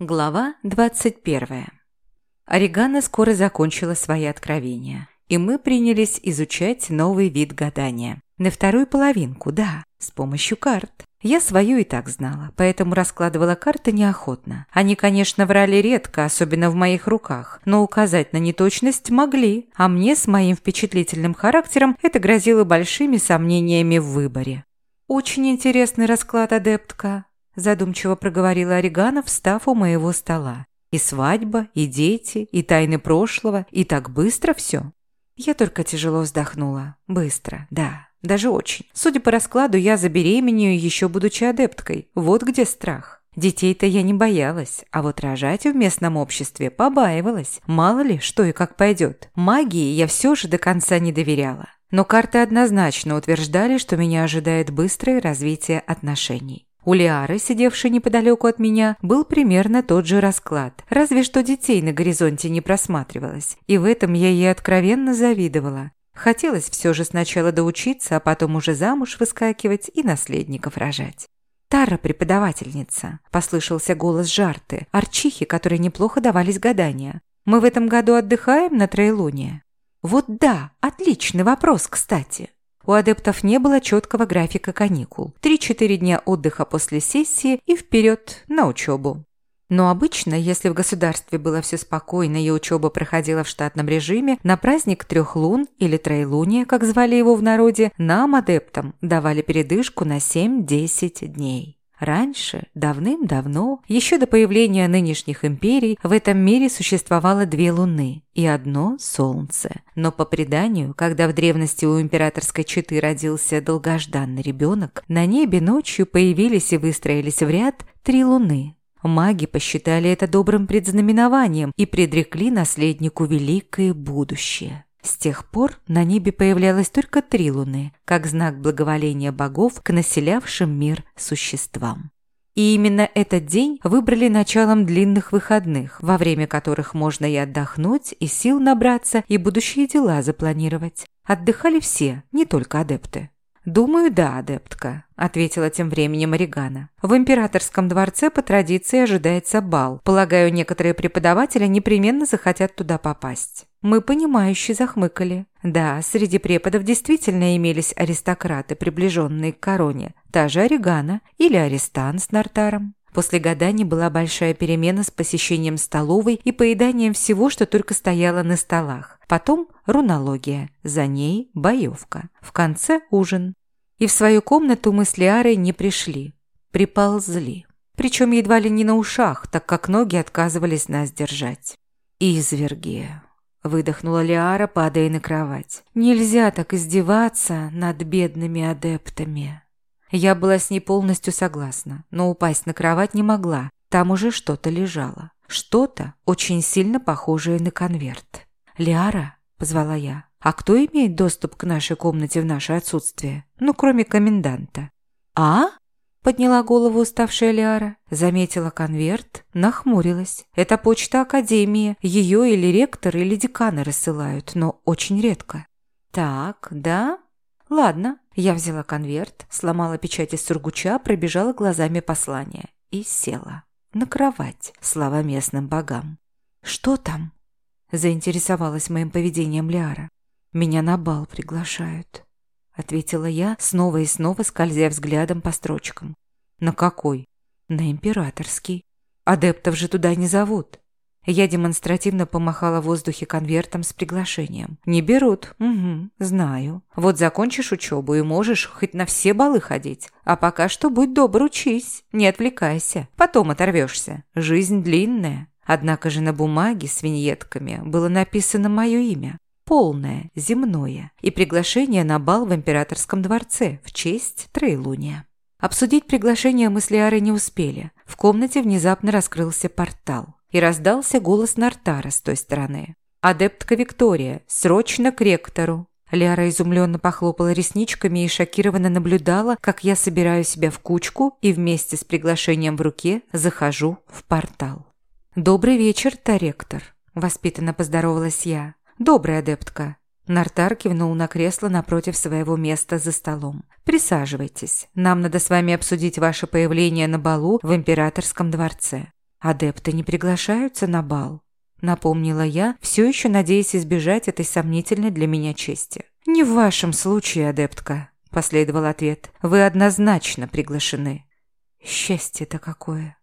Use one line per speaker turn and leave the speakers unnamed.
Глава 21. Орегана скоро закончила свои откровения, и мы принялись изучать новый вид гадания. На вторую половинку, да, с помощью карт. Я свою и так знала, поэтому раскладывала карты неохотно. Они, конечно, врали редко, особенно в моих руках, но указать на неточность могли, а мне с моим впечатлительным характером это грозило большими сомнениями в выборе. «Очень интересный расклад, адептка», задумчиво проговорила Орегана, встав у моего стола. И свадьба, и дети, и тайны прошлого, и так быстро все. Я только тяжело вздохнула. Быстро, да, даже очень. Судя по раскладу, я забеременею еще будучи адепткой. Вот где страх. Детей-то я не боялась, а вот рожать в местном обществе побаивалась. Мало ли, что и как пойдет. Магии я все же до конца не доверяла. Но карты однозначно утверждали, что меня ожидает быстрое развитие отношений. У Лиары, сидевшей неподалеку от меня, был примерно тот же расклад, разве что детей на горизонте не просматривалось, и в этом я ей откровенно завидовала. Хотелось все же сначала доучиться, а потом уже замуж выскакивать и наследников рожать. «Тара преподавательница», – послышался голос Жарты, арчихи, которые неплохо давались гадания. «Мы в этом году отдыхаем на Троелуне?» «Вот да, отличный вопрос, кстати. У адептов не было четкого графика каникул. 3-4 дня отдыха после сессии и вперед на учебу. Но обычно, если в государстве было все спокойно и учеба проходила в штатном режиме, на праздник трех лун или троелуния, как звали его в народе, нам, адептам, давали передышку на 7-10 дней. Раньше, давным-давно, еще до появления нынешних империй, в этом мире существовало две луны и одно солнце. Но по преданию, когда в древности у императорской четы родился долгожданный ребенок, на небе ночью появились и выстроились в ряд три луны. Маги посчитали это добрым предзнаменованием и предрекли наследнику великое будущее. С тех пор на небе появлялось только три луны, как знак благоволения богов к населявшим мир существам. И именно этот день выбрали началом длинных выходных, во время которых можно и отдохнуть, и сил набраться, и будущие дела запланировать. Отдыхали все, не только адепты. «Думаю, да, адептка», – ответила тем временем Орегана. «В императорском дворце по традиции ожидается бал. Полагаю, некоторые преподаватели непременно захотят туда попасть». Мы понимающе захмыкали. Да, среди преподов действительно имелись аристократы, приближенные к короне. Та же Орегана или Аристан с Нартаром. После гаданий была большая перемена с посещением столовой и поеданием всего, что только стояло на столах. Потом рунология, за ней боевка. В конце ужин. И в свою комнату мы с Лиарой не пришли. Приползли. Причем едва ли не на ушах, так как ноги отказывались нас держать. Изверги. Выдохнула Лиара, падая на кровать. «Нельзя так издеваться над бедными адептами». Я была с ней полностью согласна, но упасть на кровать не могла. Там уже что-то лежало. Что-то очень сильно похожее на конверт. «Лиара?» – позвала я. «А кто имеет доступ к нашей комнате в наше отсутствие? Ну, кроме коменданта». «А?» Подняла голову уставшая Лиара, заметила конверт, нахмурилась. Это почта Академии, ее или ректор, или деканы рассылают, но очень редко. Так, да? Ладно. Я взяла конверт, сломала печать из сургуча, пробежала глазами послание и села. На кровать, слава местным богам. «Что там?» – заинтересовалась моим поведением Лиара. «Меня на бал приглашают». — ответила я, снова и снова скользя взглядом по строчкам. «На какой?» «На императорский. Адептов же туда не зовут». Я демонстративно помахала в воздухе конвертом с приглашением. «Не берут. Угу, знаю. Вот закончишь учебу и можешь хоть на все балы ходить. А пока что будь добр, учись. Не отвлекайся. Потом оторвешься. Жизнь длинная». Однако же на бумаге с виньетками было написано мое имя полное, земное, и приглашение на бал в императорском дворце в честь Троелуния. Обсудить приглашение мы с Лиарой не успели. В комнате внезапно раскрылся портал, и раздался голос Нартара с той стороны. «Адептка Виктория, срочно к ректору!» Лиара изумленно похлопала ресничками и шокированно наблюдала, как я собираю себя в кучку и вместе с приглашением в руке захожу в портал. «Добрый вечер, Таректор», – воспитанно поздоровалась я. «Добрая адептка». Нартар кивнул на кресло напротив своего места за столом. «Присаживайтесь. Нам надо с вами обсудить ваше появление на балу в императорском дворце». Адепты не приглашаются на бал. Напомнила я, все еще надеясь избежать этой сомнительной для меня чести. «Не в вашем случае, адептка», – последовал ответ. «Вы однозначно приглашены». Счастье-то какое!